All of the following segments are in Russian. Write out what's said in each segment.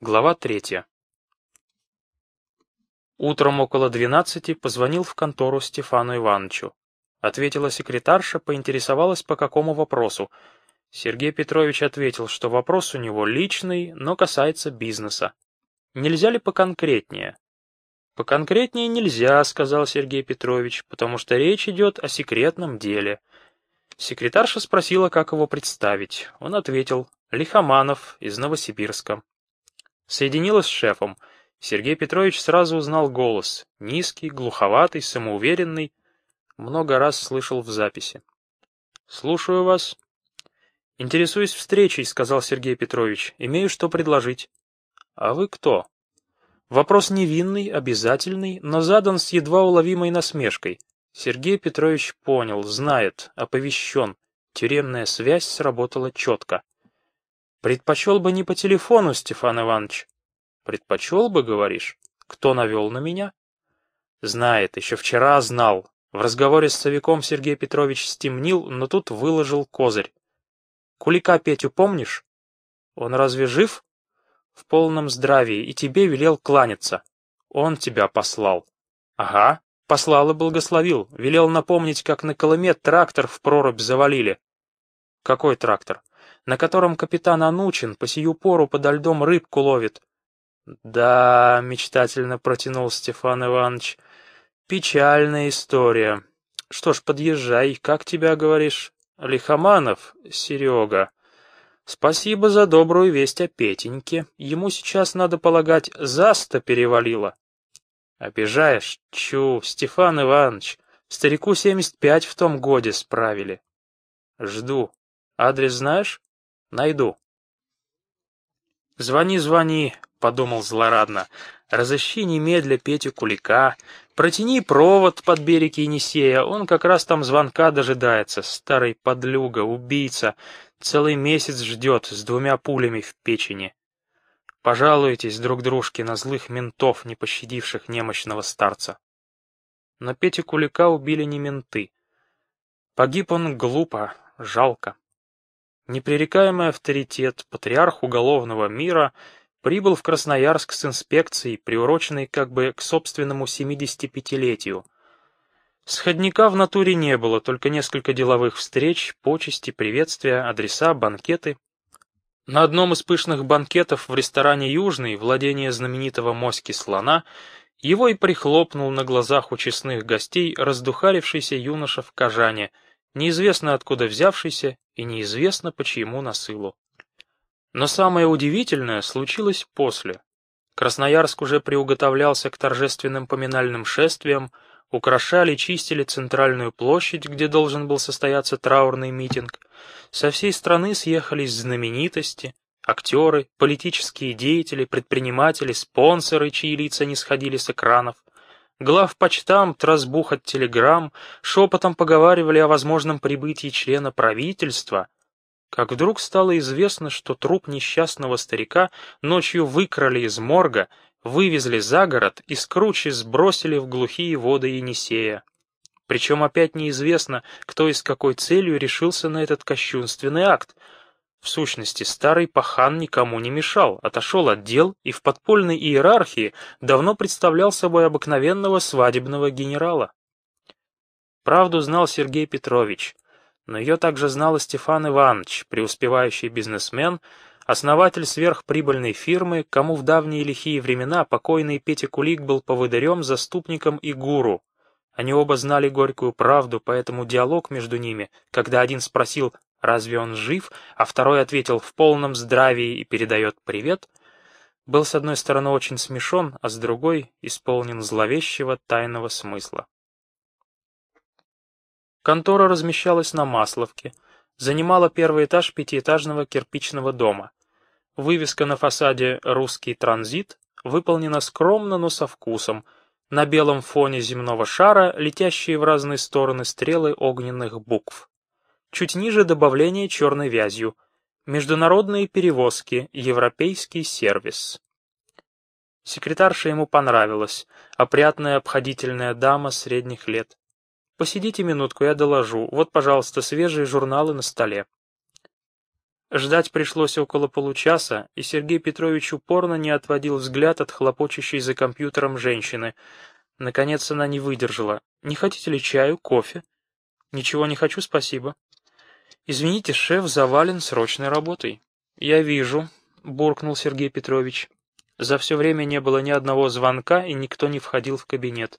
Глава третья. Утром около двенадцати позвонил в контору Стефану Ивановичу. Ответила секретарша, поинтересовалась, по какому вопросу. Сергей Петрович ответил, что вопрос у него личный, но касается бизнеса. Нельзя ли поконкретнее? Поконкретнее нельзя, сказал Сергей Петрович, потому что речь идет о секретном деле. Секретарша спросила, как его представить. Он ответил, Лихоманов из Новосибирска. Соединилась с шефом. Сергей Петрович сразу узнал голос. Низкий, глуховатый, самоуверенный. Много раз слышал в записи. «Слушаю вас». «Интересуюсь встречей», — сказал Сергей Петрович. «Имею что предложить». «А вы кто?» Вопрос невинный, обязательный, но задан с едва уловимой насмешкой. Сергей Петрович понял, знает, оповещен. Тюремная связь сработала четко. Предпочел бы не по телефону, Стефан Иванович. Предпочел бы, говоришь? Кто навел на меня? Знает, еще вчера знал. В разговоре с Савиком Сергей Петрович стемнил, но тут выложил козырь. Кулика Петю помнишь? Он разве жив? В полном здравии, и тебе велел кланяться. Он тебя послал. Ага, послал и благословил. Велел напомнить, как на Колыме трактор в прорубь завалили. Какой трактор? На котором капитан Анучин по сию пору подо льдом рыбку ловит. «Да», — мечтательно протянул Стефан Иванович, — «печальная история. Что ж, подъезжай, как тебя говоришь? Лихоманов, Серега. Спасибо за добрую весть о Петеньке. Ему сейчас, надо полагать, за перевалило». «Обижаешь? Чу, Стефан Иванович, старику семьдесят пять в том годе справили». «Жду. Адрес знаешь?» Найду. «Звони, звони», — подумал злорадно. «Разыщи немедля Петю Кулика, протяни провод под берег Енисея, он как раз там звонка дожидается, старый подлюга, убийца, целый месяц ждет с двумя пулями в печени. Пожалуйтесь друг дружке на злых ментов, не пощадивших немощного старца». Но Петю Кулика убили не менты. Погиб он глупо, жалко. Непререкаемый авторитет, патриарх уголовного мира, прибыл в Красноярск с инспекцией, приуроченной как бы к собственному 75-летию. Сходника в натуре не было, только несколько деловых встреч, почести, приветствия, адреса, банкеты. На одном из пышных банкетов в ресторане «Южный», владение знаменитого моськи слона, его и прихлопнул на глазах у честных гостей раздухарившийся юноша в кожане — неизвестно откуда взявшийся и неизвестно по чьему насылу. Но самое удивительное случилось после. Красноярск уже приуготовлялся к торжественным поминальным шествиям, украшали, чистили центральную площадь, где должен был состояться траурный митинг. Со всей страны съехались знаменитости, актеры, политические деятели, предприниматели, спонсоры, чьи лица не сходили с экранов. Главпочтамт разбух от телеграмм, шепотом поговаривали о возможном прибытии члена правительства, как вдруг стало известно, что труп несчастного старика ночью выкрали из морга, вывезли за город и с сбросили в глухие воды Енисея. Причем опять неизвестно, кто и с какой целью решился на этот кощунственный акт — в сущности, старый пахан никому не мешал, отошел от дел и в подпольной иерархии давно представлял собой обыкновенного свадебного генерала. Правду знал Сергей Петрович, но ее также знал и Стефан Иванович, преуспевающий бизнесмен, основатель сверхприбыльной фирмы, кому в давние лихие времена покойный Петя Кулик был поводырем, заступником и гуру. Они оба знали горькую правду, поэтому диалог между ними, когда один спросил разве он жив, а второй ответил в полном здравии и передает привет, был с одной стороны очень смешон, а с другой исполнен зловещего тайного смысла. Контора размещалась на Масловке, занимала первый этаж пятиэтажного кирпичного дома. Вывеска на фасаде «Русский транзит» выполнена скромно, но со вкусом, на белом фоне земного шара летящие в разные стороны стрелы огненных букв. Чуть ниже добавление черной вязью. Международные перевозки, европейский сервис. Секретарша ему понравилась, опрятная обходительная дама средних лет. «Посидите минутку, я доложу. Вот, пожалуйста, свежие журналы на столе». Ждать пришлось около получаса, и Сергей Петрович упорно не отводил взгляд от хлопочущей за компьютером женщины. Наконец она не выдержала. «Не хотите ли чаю, кофе?» «Ничего не хочу, спасибо». «Извините, шеф завален срочной работой». «Я вижу», — буркнул Сергей Петрович. За все время не было ни одного звонка, и никто не входил в кабинет.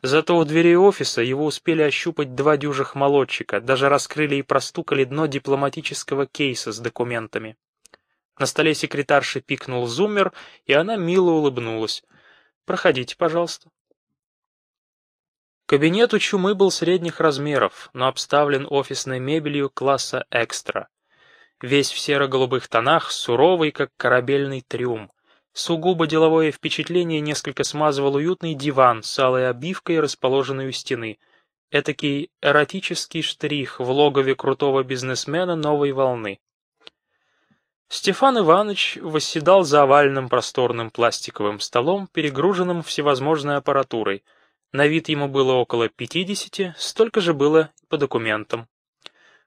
Зато у дверей офиса его успели ощупать два дюжих молодчика, даже раскрыли и простукали дно дипломатического кейса с документами. На столе секретарши пикнул зуммер, и она мило улыбнулась. «Проходите, пожалуйста». Кабинет у Чумы был средних размеров, но обставлен офисной мебелью класса «Экстра». Весь в серо-голубых тонах, суровый, как корабельный трюм. Сугубо деловое впечатление несколько смазывал уютный диван с алой обивкой, расположенной у стены. Этакий эротический штрих в логове крутого бизнесмена новой волны. Стефан Иванович восседал за овальным просторным пластиковым столом, перегруженным всевозможной аппаратурой. На вид ему было около пятидесяти, столько же было по документам.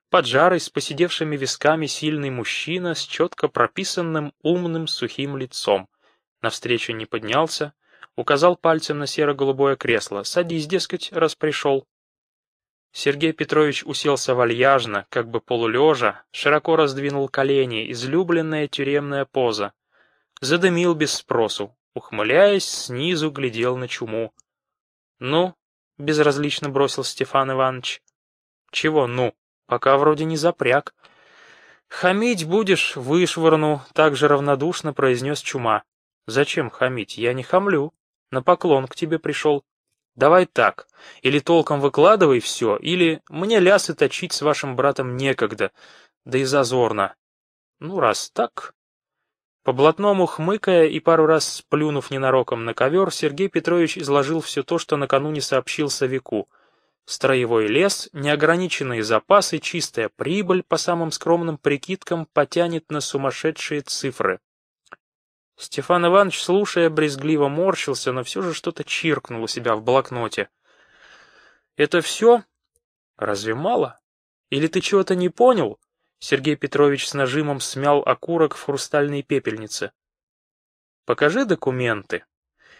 Поджарый, с поседевшими висками сильный мужчина с четко прописанным умным сухим лицом навстречу не поднялся, указал пальцем на серо-голубое кресло. «Садись, дескать, раз пришел». Сергей Петрович уселся вальяжно, как бы полулежа, широко раздвинул колени, излюбленная тюремная поза. Задымил без спросу, ухмыляясь, снизу глядел на чуму. «Ну?» — безразлично бросил Стефан Иванович. «Чего «ну»? Пока вроде не запряг». «Хамить будешь, вышвырну», — так же равнодушно произнес чума. «Зачем хамить? Я не хамлю. На поклон к тебе пришел. Давай так, или толком выкладывай все, или мне лясы точить с вашим братом некогда, да и зазорно. Ну, раз так...» По блатному хмыкая и пару раз сплюнув ненароком на ковер, Сергей Петрович изложил все то, что накануне сообщил Савику. Строевой лес, неограниченные запасы, чистая прибыль, по самым скромным прикидкам, потянет на сумасшедшие цифры. Стефан Иванович, слушая, брезгливо морщился, но все же что-то чиркнул у себя в блокноте. «Это все? Разве мало? Или ты чего-то не понял?» Сергей Петрович с нажимом смял окурок в хрустальной пепельнице. «Покажи документы».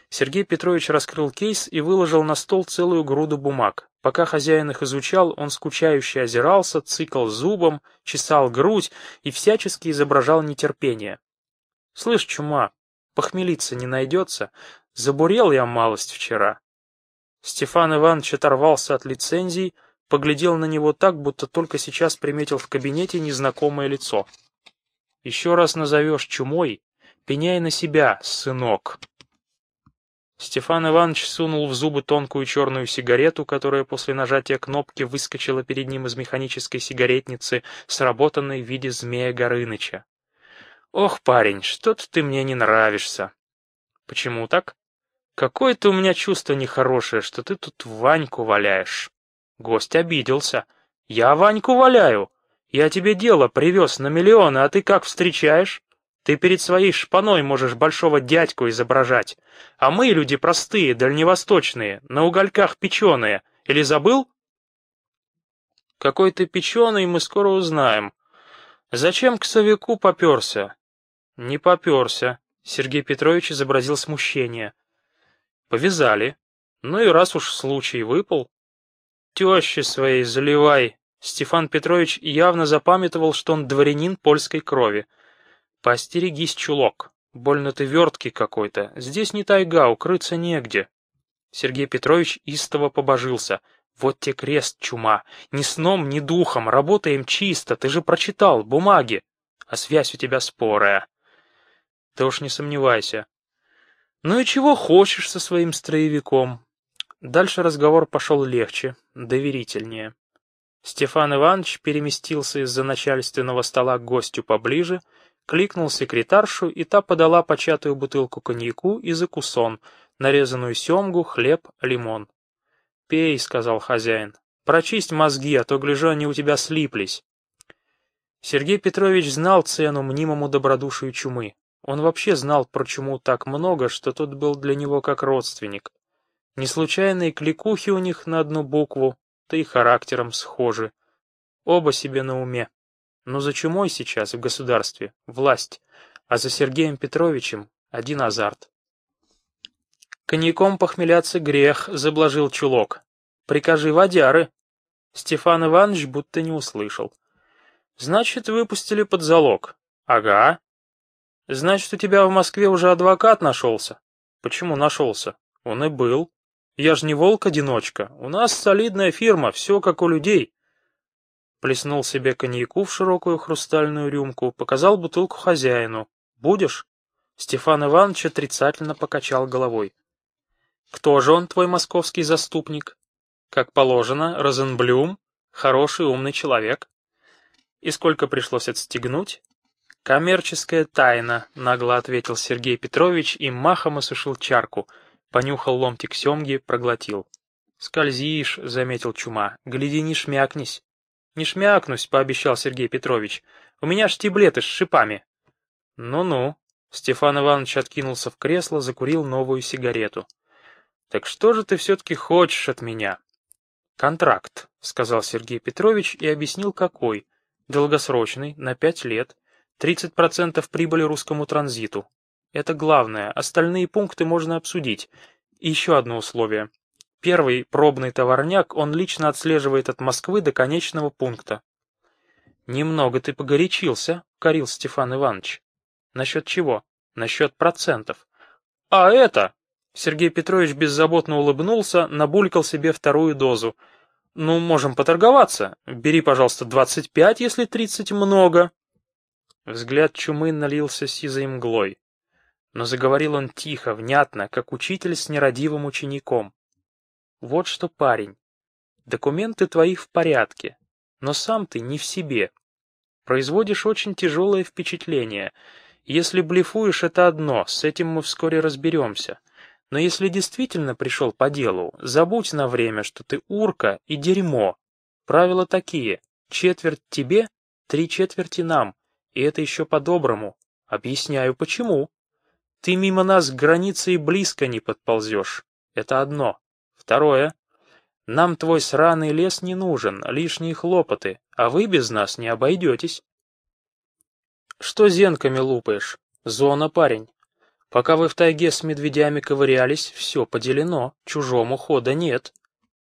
Сергей Петрович раскрыл кейс и выложил на стол целую груду бумаг. Пока хозяин их изучал, он скучающе озирался, цикал зубом, чесал грудь и всячески изображал нетерпение. Слышь, чума, похмелиться не найдется? Забурел я малость вчера. Стефан Иванович оторвался от лицензий, поглядел на него так, будто только сейчас приметил в кабинете незнакомое лицо. «Еще раз назовешь чумой, пеняй на себя, сынок». Стефан Иванович сунул в зубы тонкую черную сигарету, которая после нажатия кнопки выскочила перед ним из механической сигаретницы, сработанной в виде змея Горыныча. «Ох, парень, что-то ты мне не нравишься». «Почему так?» «Какое-то у меня чувство нехорошее, что ты тут Ваньку валяешь». Гость обиделся. «Я Ваньку валяю. Я тебе дело привез на миллионы, а ты как встречаешь? Ты перед своей шпаной можешь большого дядьку изображать. А мы, люди простые, дальневосточные, на угольках печеные. Или забыл?» «Какой ты печеный, мы скоро узнаем. Зачем к совику поперся? «Не поперся», — Сергей Петрович изобразил смущение. «Повязали. Ну и раз уж случай выпал...» «Тещи своей заливай!» Стефан Петрович явно запамятовал, что он дворянин польской крови. «Постерегись, чулок. Больно ты верткий какой-то. Здесь не тайга, укрыться негде». Сергей Петрович истово побожился. «Вот те крест, чума. Ни сном, ни духом. Работаем чисто. Ты же прочитал. Бумаги. А связь у тебя спорая. Ты уж не сомневайся. Ну и чего хочешь со своим строевиком? Дальше разговор пошел легче, доверительнее. Стефан Иванович переместился из-за начальственного стола к гостю поближе, кликнул секретаршу, и та подала початую бутылку коньяку и закусон, нарезанную семгу, хлеб, лимон. «Пей», — сказал хозяин. «Прочисть мозги, а то, гляжу, они у тебя слиплись». Сергей Петрович знал цену мнимому добродушию чумы. Он вообще знал про чуму так много, что тот был для него как родственник. Не случайные кликухи у них на одну букву, да и характером схожи. Оба себе на уме. Но за чумой сейчас в государстве власть, а за Сергеем Петровичем один азарт. Коньяком похмеляться грех, заблажил чулок. Прикажи водяры. Стефан Иванович будто не услышал. Значит, выпустили под залог. Ага. Значит, у тебя в Москве уже адвокат нашелся? Почему нашелся? Он и был. Я ж не волк-одиночка. У нас солидная фирма, все как у людей. Плеснул себе коньяку в широкую хрустальную рюмку, показал бутылку хозяину. Будешь? Стефан Иванович отрицательно покачал головой. Кто же он, твой московский заступник? Как положено, Розенблюм, хороший умный человек. И сколько пришлось отстегнуть? «Коммерческая тайна», — нагло ответил Сергей Петрович и махом осушил чарку, понюхал ломтик семги, проглотил. «Скользишь», — заметил Чума, — «гляди, не шмякнись». «Не шмякнусь», — пообещал Сергей Петрович, — «у меня штиблеты с шипами». «Ну-ну», — Стефан Иванович откинулся в кресло, закурил новую сигарету. «Так что же ты все-таки хочешь от меня?» «Контракт», — сказал Сергей Петрович и объяснил, какой. Долгосрочный, на пять лет, 30% прибыли русскому транзиту. Это главное, остальные пункты можно обсудить. Еще одно условие. Первый пробный товарняк он лично отслеживает от Москвы до конечного пункта. «Немного ты погорячился», — корил Стефан Иванович. «Насчет чего?» «Насчет процентов». «А это?» Сергей Петрович беззаботно улыбнулся, набулькал себе вторую дозу. «Ну, можем поторговаться. Бери, пожалуйста, 25, если 30 много». Взгляд чумы налился сизой мглой. Но заговорил он тихо, внятно, как учитель с нерадивым учеником. «Вот что, парень, документы твои в порядке, но сам ты не в себе. Производишь очень тяжелое впечатление. Если блефуешь, это одно, с этим мы вскоре разберемся. Но если действительно пришел по делу, забудь на время, что ты урка и дерьмо. Правила такие, четверть тебе, три четверти нам. И это еще по-доброму. Объясняю, почему. Ты мимо нас к границе и близко не подползешь. Это одно. Второе. Нам твой сраный лес не нужен, лишние хлопоты, а вы без нас не обойдетесь. Что зенками лупаешь? Зона, парень. Пока вы в тайге с медведями ковырялись, все поделено, чужому хода нет.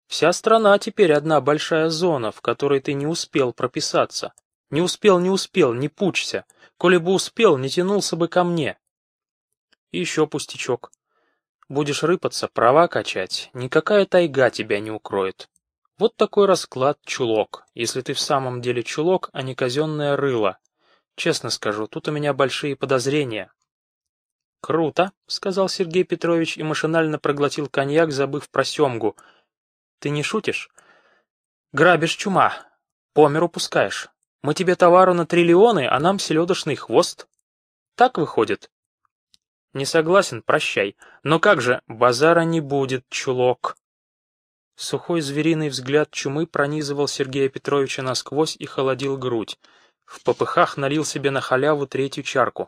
Вся страна теперь одна большая зона, в которой ты не успел прописаться. Не успел, не успел, не пучься. Коли бы успел, не тянулся бы ко мне. И еще пустячок. Будешь рыпаться, права качать, никакая тайга тебя не укроет. Вот такой расклад чулок, если ты в самом деле чулок, а не казенное рыло. Честно скажу, тут у меня большие подозрения. «Круто», — сказал Сергей Петрович и машинально проглотил коньяк, забыв про семгу. «Ты не шутишь?» «Грабишь чума. По миру пускаешь. Мы тебе товару на триллионы, а нам селедочный хвост. Так выходит? Не согласен, прощай. Но как же, базара не будет, чулок. Сухой звериный взгляд чумы пронизывал Сергея Петровича насквозь и холодил грудь. В попыхах налил себе на халяву третью чарку.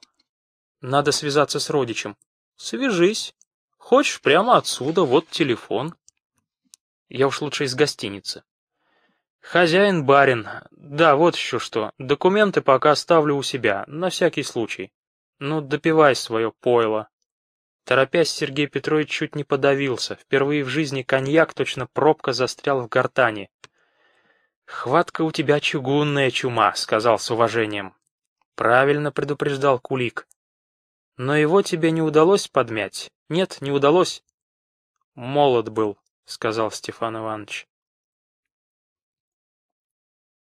Надо связаться с родичем. Свяжись. Хочешь, прямо отсюда, вот телефон. Я уж лучше из гостиницы. «Хозяин барин. Да, вот еще что. Документы пока оставлю у себя, на всякий случай. Ну, допивай свое пойло». Торопясь, Сергей Петрович чуть не подавился. Впервые в жизни коньяк точно пробка застрял в гортани. «Хватка у тебя чугунная чума», — сказал с уважением. Правильно предупреждал Кулик. Но его тебе не удалось подмять? Нет, не удалось. Молод был, сказал Стефан Иванович.